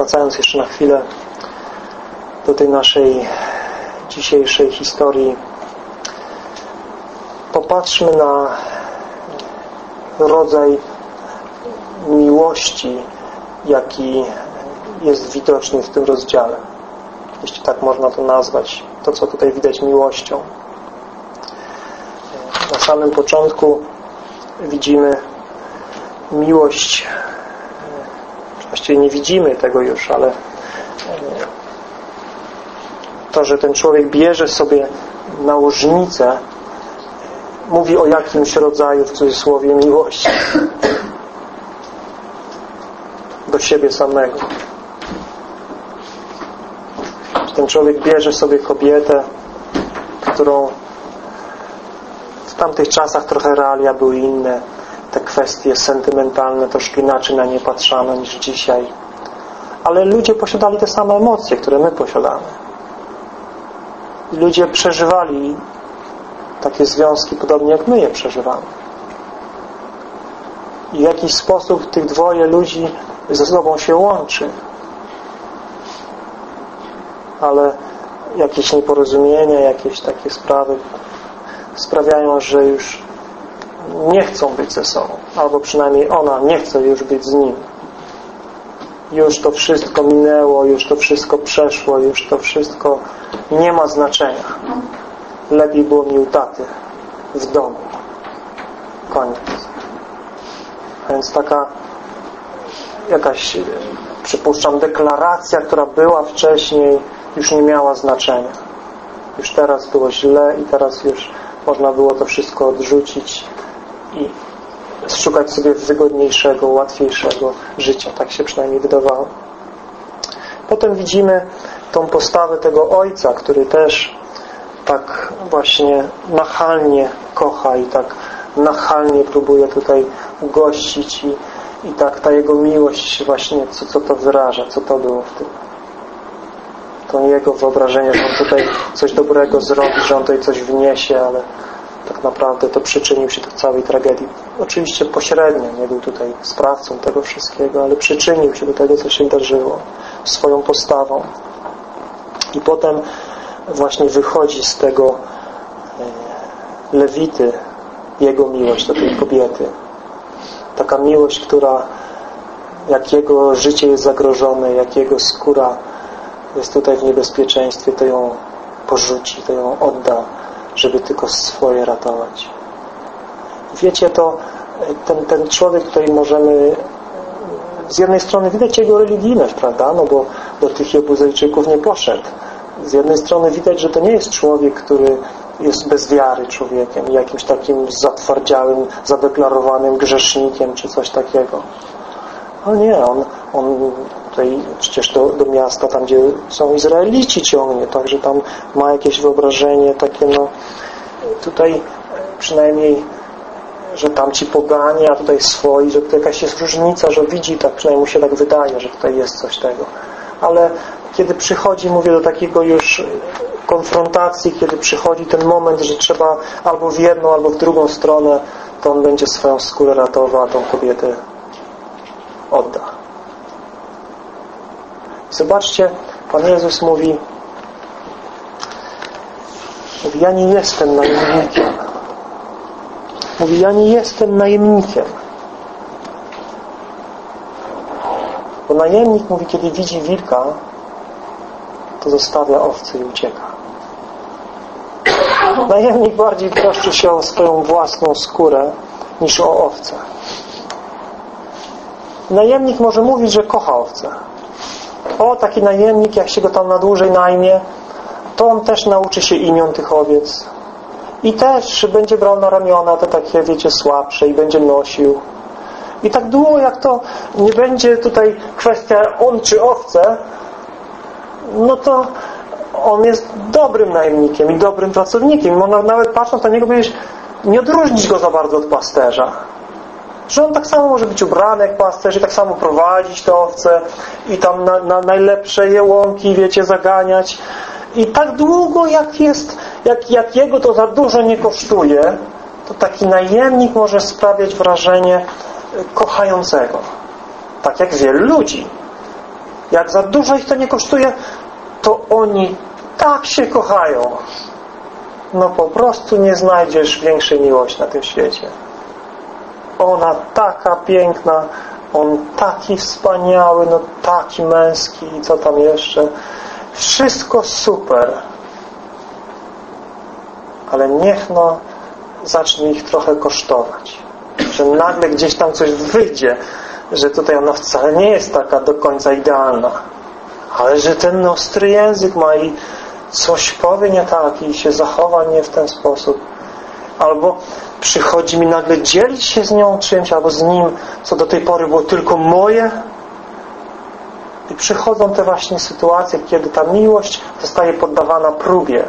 wracając jeszcze na chwilę do tej naszej dzisiejszej historii, popatrzmy na rodzaj miłości, jaki jest widoczny w tym rozdziale. Jeśli tak można to nazwać. To, co tutaj widać miłością. Na samym początku widzimy miłość właściwie nie widzimy tego już, ale to, że ten człowiek bierze sobie nałożnicę mówi o jakimś rodzaju w cudzysłowie miłości do siebie samego. Ten człowiek bierze sobie kobietę, którą w tamtych czasach trochę realia były inne. Kwestie sentymentalne troszkę inaczej na nie patrzano niż dzisiaj. Ale ludzie posiadali te same emocje, które my posiadamy. ludzie przeżywali takie związki podobnie jak my je przeżywamy. I w jakiś sposób tych dwoje ludzi ze sobą się łączy. Ale jakieś nieporozumienia, jakieś takie sprawy sprawiają, że już nie chcą być ze sobą. Albo przynajmniej ona nie chce już być z nim. Już to wszystko minęło, już to wszystko przeszło, już to wszystko nie ma znaczenia. Lepiej było mi u taty w domu. Koniec. Więc taka jakaś, przypuszczam, deklaracja, która była wcześniej, już nie miała znaczenia. Już teraz było źle i teraz już można było to wszystko odrzucić i szukać sobie wygodniejszego, łatwiejszego życia. Tak się przynajmniej wydawało. Potem widzimy tą postawę tego ojca, który też tak właśnie nachalnie kocha i tak nachalnie próbuje tutaj ugościć i, i tak ta jego miłość właśnie, co, co to wyraża, co to było w tym. To jego wyobrażenie, że on tutaj coś dobrego zrobi, że on tutaj coś wniesie, ale tak naprawdę to przyczynił się do całej tragedii. Oczywiście pośrednio nie był tutaj sprawcą tego wszystkiego, ale przyczynił się do tego, co się wydarzyło swoją postawą. I potem właśnie wychodzi z tego e, Lewity jego miłość do tej kobiety. Taka miłość, która jak jego życie jest zagrożone, jak jego skóra jest tutaj w niebezpieczeństwie, to ją porzuci, to ją odda żeby tylko swoje ratować. Wiecie, to ten, ten człowiek, który możemy z jednej strony widać jego religijność, prawda? No bo do tych Jebuzejczyków nie poszedł. Z jednej strony widać, że to nie jest człowiek, który jest bez wiary człowiekiem, jakimś takim zatwardziałym, zadeklarowanym grzesznikiem, czy coś takiego. Ale nie, on, on tutaj przecież do, do miasta, tam gdzie są Izraelici ciągnie, także tam ma jakieś wyobrażenie takie, no tutaj przynajmniej że tam ci pogani, a tutaj swoi, że to jakaś jest różnica, że widzi, tak przynajmniej mu się tak wydaje, że tutaj jest coś tego. Ale kiedy przychodzi, mówię, do takiego już konfrontacji, kiedy przychodzi ten moment, że trzeba albo w jedną, albo w drugą stronę, to on będzie swoją skórę ratował, a tą kobietę odda. Zobaczcie, Pan Jezus mówi, mówi, ja nie jestem najemnikiem. Mówi, ja nie jestem najemnikiem. Bo najemnik mówi, kiedy widzi wilka, to zostawia owce i ucieka. Najemnik bardziej troszczy się o swoją własną skórę niż o owce. Najemnik może mówić, że kocha owce, o, taki najemnik, jak się go tam na dłużej najmie, to on też nauczy się imion tych owiec. I też będzie brał na ramiona te takie, wiecie, słabsze i będzie nosił. I tak długo jak to nie będzie tutaj kwestia on czy owce, no to on jest dobrym najemnikiem i dobrym pracownikiem. Można nawet patrząc na niego powiedzieć, nie odróżnić go za bardzo od pasterza że on tak samo może być ubrany jak pasterz i tak samo prowadzić te owce i tam na, na najlepsze je łąki, wiecie, zaganiać. I tak długo jak jest, jak, jak jego to za dużo nie kosztuje, to taki najemnik może sprawiać wrażenie kochającego. Tak jak wielu ludzi. Jak za dużo ich to nie kosztuje, to oni tak się kochają. No po prostu nie znajdziesz większej miłości na tym świecie. Ona taka piękna, on taki wspaniały, no taki męski i co tam jeszcze. Wszystko super. Ale niech no zacznie ich trochę kosztować. Że nagle gdzieś tam coś wyjdzie, że tutaj ona wcale nie jest taka do końca idealna. Ale że ten ostry język ma i coś powie nie tak i się zachowa nie w ten sposób. Albo przychodzi mi nagle dzielić się z nią czymś, albo z nim, co do tej pory było tylko moje. I przychodzą te właśnie sytuacje, kiedy ta miłość zostaje poddawana próbie.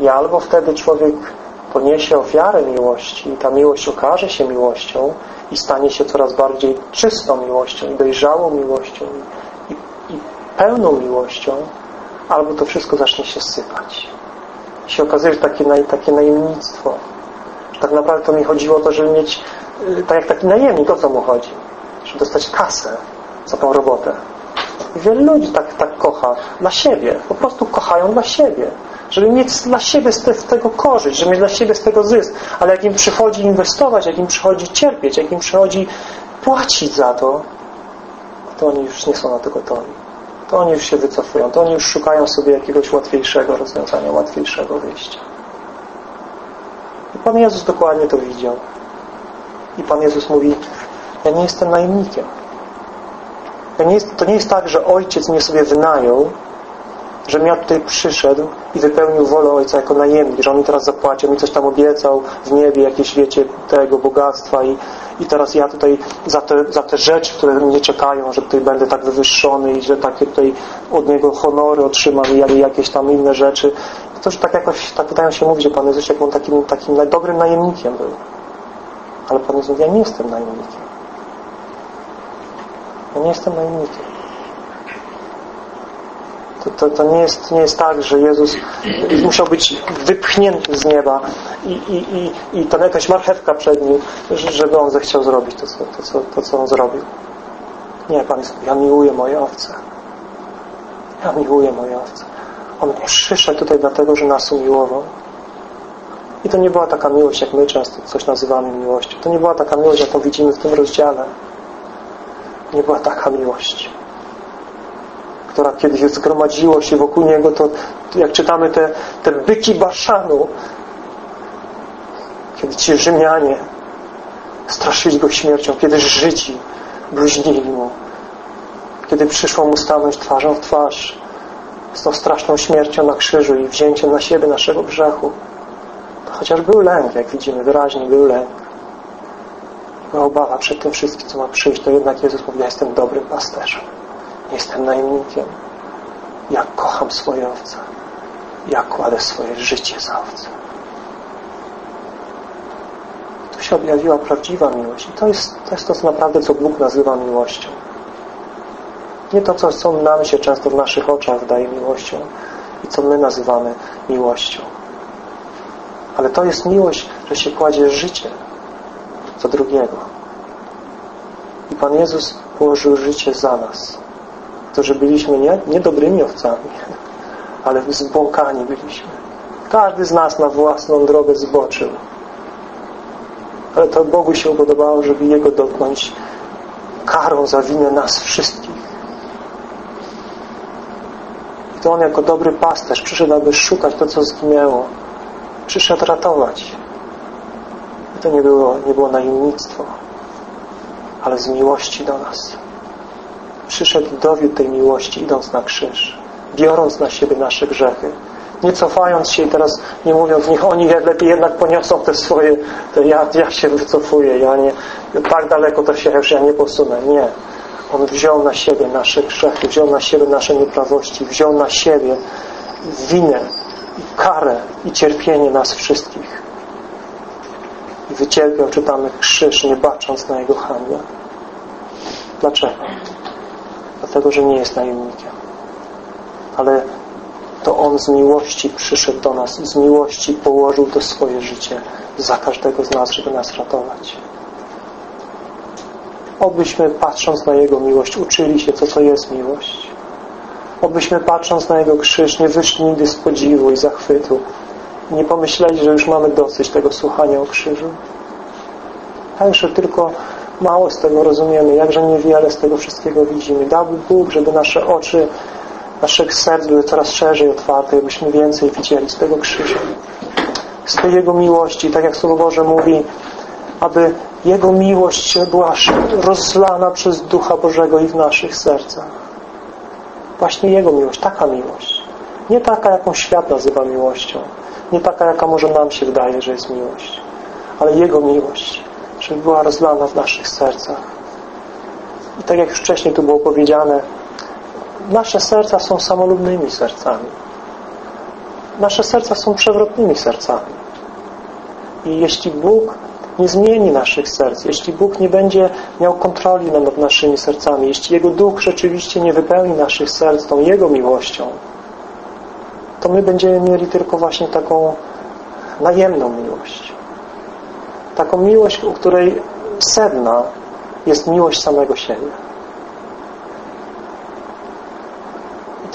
I albo wtedy człowiek poniesie ofiarę miłości i ta miłość okaże się miłością i stanie się coraz bardziej czystą miłością i dojrzałą miłością i, i pełną miłością, albo to wszystko zacznie się sypać. Się okazuje, że takie, takie najemnictwo. Że tak naprawdę to mi chodziło o to, żeby mieć, y, tak jak taki najemnik, o co mu chodzi? Żeby dostać kasę za tą robotę. I wiele ludzi tak, tak kocha dla siebie. Po prostu kochają dla siebie żeby mieć dla siebie z tego korzyść, żeby mieć dla siebie z tego zysk. Ale jak im przychodzi inwestować, jak im przychodzi cierpieć, jak im przychodzi płacić za to, to oni już nie są na to gotowi. To oni już się wycofują, to oni już szukają sobie jakiegoś łatwiejszego rozwiązania, łatwiejszego wyjścia. I Pan Jezus dokładnie to widział. I Pan Jezus mówi, ja nie jestem najemnikiem. Ja nie to nie jest tak, że ojciec mnie sobie wynajął żebym ja tutaj przyszedł i wypełnił wolę Ojca jako najemnik, że On mi teraz zapłacił, mi coś tam obiecał w niebie, jakieś, wiecie, tego bogactwa i, i teraz ja tutaj za te, za te rzeczy, które mnie czekają, że tutaj będę tak wywyższony i że takie tutaj od Niego honory otrzymam i jakieś tam inne rzeczy. To już tak jakoś, tak wydają się mówić, że Pan Jezus jak on takim, takim dobrym najemnikiem był. Ale Pan Jezus mówi, ja nie jestem najemnikiem. Ja nie jestem najemnikiem. To, to, nie, jest, nie jest tak, że Jezus musiał być wypchnięty z nieba i, i, i, i tam jakaś marchewka przed nim, żeby on zechciał zrobić to, co, to, co, to, co on zrobił. Nie, Pan jest, ja miłuję moje owce. Ja miłuję moje owce. On przyszedł tutaj dlatego, że nas umiłował. I to nie była taka miłość, jak my często coś nazywamy miłością. To nie była taka miłość, jaką widzimy w tym rozdziale. Nie była taka miłość która kiedyś zgromadziło się wokół niego, to jak czytamy te, te byki Baszanu, kiedy ci Rzymianie straszyli go śmiercią, kiedy Żydzi bluźnili mu, kiedy przyszło mu stanąć twarzą w twarz z tą straszną śmiercią na krzyżu i wzięciem na siebie naszego grzechu. To chociaż był lęk, jak widzimy, wyraźnie był lęk. Była obawa przed tym wszystkim, co ma przyjść, to jednak Jezus ja jestem dobrym pasterzem. Jestem najemnikiem. Ja kocham swoje owce. Ja kładę swoje życie za owce. Tu się objawiła prawdziwa miłość. I to jest, to jest to, co naprawdę, co Bóg nazywa miłością. Nie to, co, co nam się często w naszych oczach wydaje miłością i co my nazywamy miłością. Ale to jest miłość, że się kładzie życie za drugiego. I Pan Jezus położył życie za nas że byliśmy nie, nie dobrymi owcami, ale zbłąkani byliśmy. Każdy z nas na własną drogę zboczył. Ale to Bogu się podobało, żeby Jego dotknąć karą za winę nas wszystkich. I to On jako dobry pasterz przyszedł, aby szukać to, co zginęło. Przyszedł ratować. I to nie było, nie było najemnictwo, ale z miłości do nas przyszedł i dowiódł tej miłości, idąc na krzyż, biorąc na siebie nasze grzechy, nie cofając się i teraz nie mówiąc, niech oni lepiej jednak poniosą te swoje, to ja, ja się wycofuję, ja nie, tak daleko to się już ja nie posunę. Nie. On wziął na siebie nasze grzechy, wziął na siebie nasze nieprawości, wziął na siebie winę i karę i cierpienie nas wszystkich. I wycierpiał, czytamy, krzyż, nie bacząc na Jego handel. Dlaczego? Dlatego że nie jest najemnikiem. Ale to On z miłości przyszedł do nas z miłości położył to swoje życie za każdego z nas, żeby nas ratować. Obyśmy patrząc na Jego miłość uczyli się, co to jest miłość. Obyśmy patrząc na Jego krzyż nie wyszli nigdy z podziwu i zachwytu. Nie pomyśleli, że już mamy dosyć tego słuchania o krzyżu. Także tylko mało z tego rozumiemy, jakże niewiele z tego wszystkiego widzimy. Dałby Bóg, żeby nasze oczy naszych serc były coraz szerzej otwarte, abyśmy więcej widzieli z tego krzyża. Z tej Jego miłości, tak jak Słowo Boże mówi, aby Jego miłość była rozlana przez Ducha Bożego i w naszych sercach. Właśnie Jego miłość, taka miłość. Nie taka, jaką świat nazywa miłością. Nie taka, jaka może nam się wydaje, że jest miłość. Ale Jego miłość, żeby była rozlana w naszych sercach. I tak jak już wcześniej tu było powiedziane, nasze serca są samolubnymi sercami. Nasze serca są przewrotnymi sercami. I jeśli Bóg nie zmieni naszych serc, jeśli Bóg nie będzie miał kontroli nad naszymi sercami, jeśli Jego Duch rzeczywiście nie wypełni naszych serc tą Jego miłością, to my będziemy mieli tylko właśnie taką najemną miłość. Taką miłość, u której sedna jest miłość samego siebie.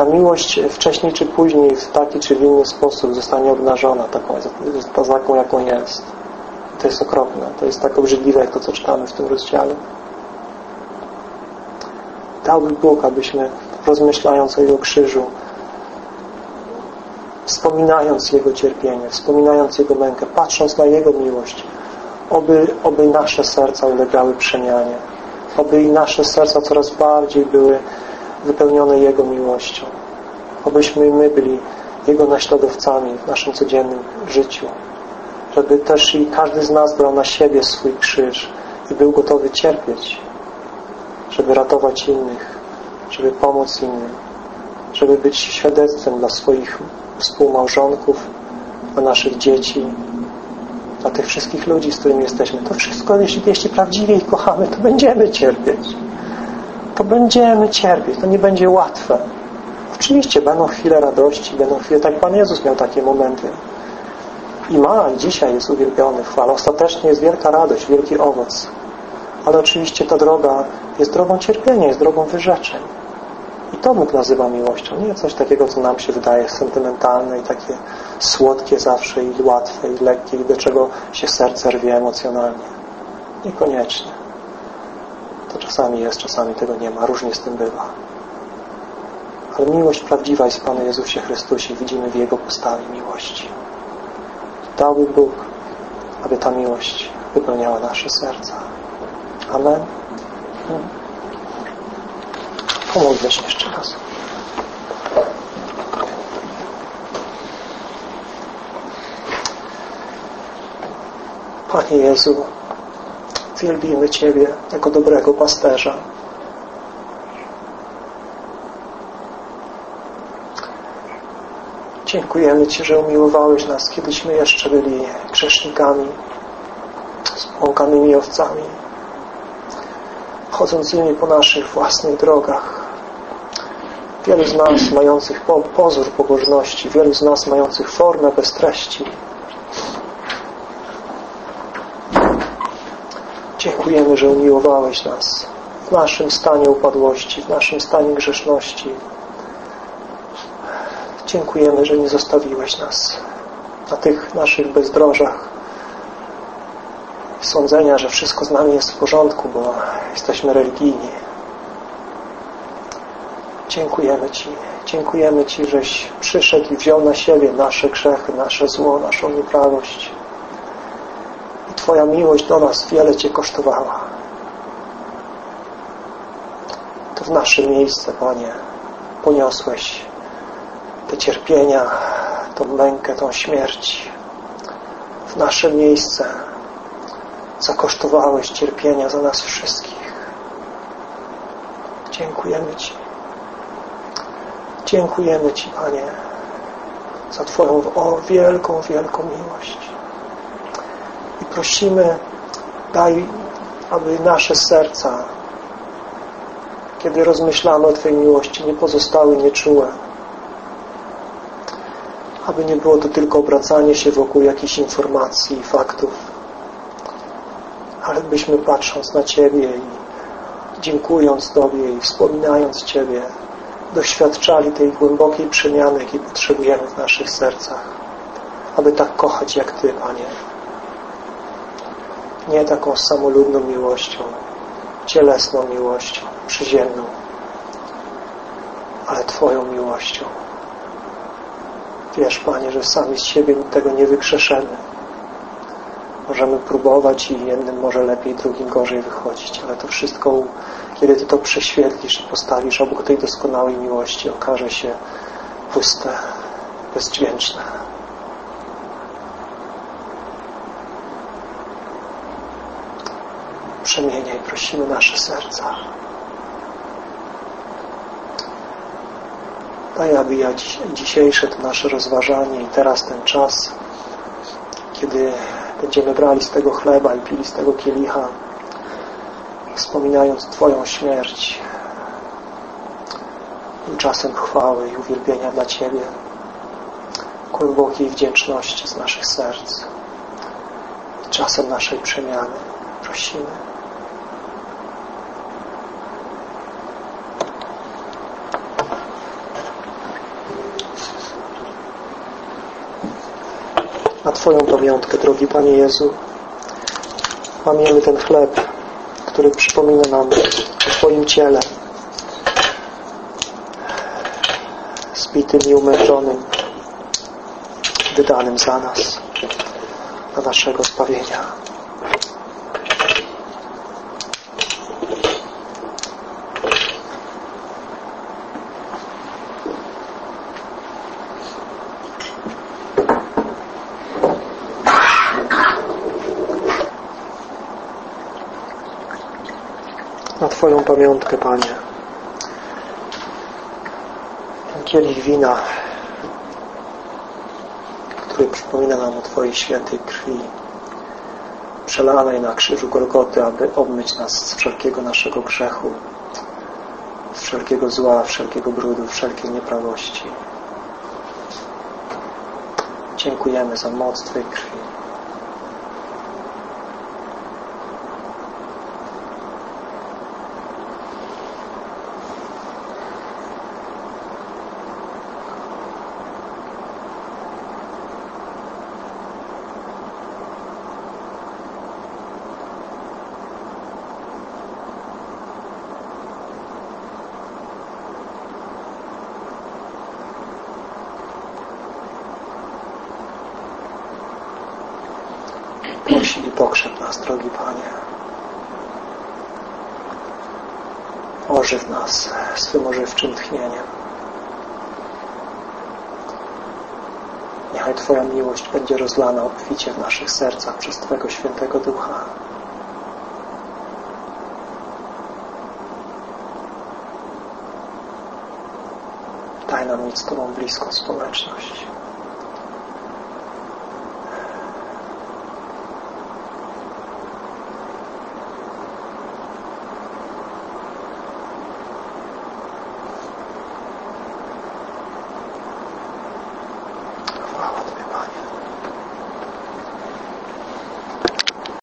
ta miłość wcześniej czy później w taki czy w inny sposób zostanie obnażona taką, taką jaką jest. To jest okropne. To jest tak obrzydliwe, jak to, co czytamy w tym rozdziale. Dałby Bóg, abyśmy rozmyślając o Jego krzyżu, wspominając Jego cierpienie, wspominając Jego mękę, patrząc na Jego miłość, oby, oby nasze serca ulegały przemianie, oby i nasze serca coraz bardziej były wypełnione Jego miłością. Obyśmy my byli Jego naśladowcami w naszym codziennym życiu. Żeby też i każdy z nas brał na siebie swój krzyż i był gotowy cierpieć, żeby ratować innych, żeby pomóc innym, żeby być świadectwem dla swoich współmałżonków, dla naszych dzieci, dla tych wszystkich ludzi, z którymi jesteśmy. To wszystko, jeśli, jeśli prawdziwie ich kochamy, to będziemy cierpieć to będziemy cierpieć, to nie będzie łatwe. Oczywiście będą chwile radości, będą chwile, tak Pan Jezus miał takie momenty. I ma, i dzisiaj jest uwielbiony, chwala. Ostatecznie jest wielka radość, wielki owoc. Ale oczywiście ta droga jest drogą cierpienia, jest drogą wyrzeczeń. I to Bóg nazywa miłością. Nie coś takiego, co nam się wydaje sentymentalne i takie słodkie zawsze i łatwe i lekkie i do czego się serce rwie emocjonalnie. Niekoniecznie. To czasami jest, czasami tego nie ma. Różnie z tym bywa. Ale miłość prawdziwa jest w Panu Jezusie Chrystusie. Widzimy w Jego postawie miłości. Dałby Bóg, aby ta miłość wypełniała nasze serca. Amen. Pomódlmy się jeszcze raz. Panie Jezu, Wielbimy Ciebie jako dobrego pasterza. Dziękujemy Ci, że umiłowałeś nas, kiedyśmy jeszcze byli grzesznikami, spłąkanymi owcami, chodzącymi po naszych własnych drogach. Wielu z nas mających pozór pobożności, wielu z nas mających formę bez treści, Dziękujemy, że umiłowałeś nas w naszym stanie upadłości, w naszym stanie grzeszności. Dziękujemy, że nie zostawiłeś nas na tych naszych bezdrożach sądzenia, że wszystko z nami jest w porządku, bo jesteśmy religijni. Dziękujemy Ci. Dziękujemy Ci, żeś przyszedł i wziął na siebie nasze grzechy, nasze zło, naszą nieprawość. Twoja miłość do nas wiele Cię kosztowała. To w nasze miejsce, Panie, poniosłeś te cierpienia, tą mękę, tą śmierć. W nasze miejsce zakosztowałeś cierpienia za nas wszystkich. Dziękujemy Ci. Dziękujemy Ci, Panie, za Twoją o, wielką, wielką miłość prosimy, daj, aby nasze serca, kiedy rozmyślamy o Twojej miłości, nie pozostały nieczułe. Aby nie było to tylko obracanie się wokół jakichś informacji i faktów, ale byśmy patrząc na Ciebie i dziękując Tobie i wspominając Ciebie, doświadczali tej głębokiej przemiany, jakiej potrzebujemy w naszych sercach, aby tak kochać jak Ty, Panie. Nie taką samoludną miłością, cielesną miłością, przyziemną, ale Twoją miłością. Wiesz, Panie, że sami z siebie tego nie wykrzeszemy. Możemy próbować i jednym może lepiej, drugim gorzej wychodzić, ale to wszystko, kiedy Ty to prześwietlisz i postawisz obok tej doskonałej miłości, okaże się puste, bezdźwięczne. Przemieniaj, prosimy nasze serca. Daj, aby ja dzisiejsze to nasze rozważanie i teraz ten czas, kiedy będziemy brali z tego chleba i pili z tego kielicha, wspominając Twoją śmierć, czasem chwały i uwielbienia dla Ciebie, głębokiej wdzięczności z naszych serc, czasem naszej przemiany. Prosimy. na Twoją pamiątkę, drogi Panie Jezu. Łamiemy ten chleb, który przypomina nam o Twoim ciele, zbitym i umęczonym, wydanym za nas, na naszego zbawienia. Na Twoją pamiątkę, Panie. Ten kielich wina, który przypomina nam o Twojej świętej krwi, przelanej na krzyżu Golgoty, aby obmyć nas z wszelkiego naszego grzechu, z wszelkiego zła, wszelkiego brudu, wszelkiej nieprawości. Dziękujemy za moc Twojej krwi. Prosi i pokrzep nas, drogi Panie. Ożyw nas swym ożywczym tchnieniem. Niechaj Twoja miłość będzie rozlana obficie w naszych sercach przez Twojego Świętego Ducha. Daj nam mieć z Tobą bliską społeczność.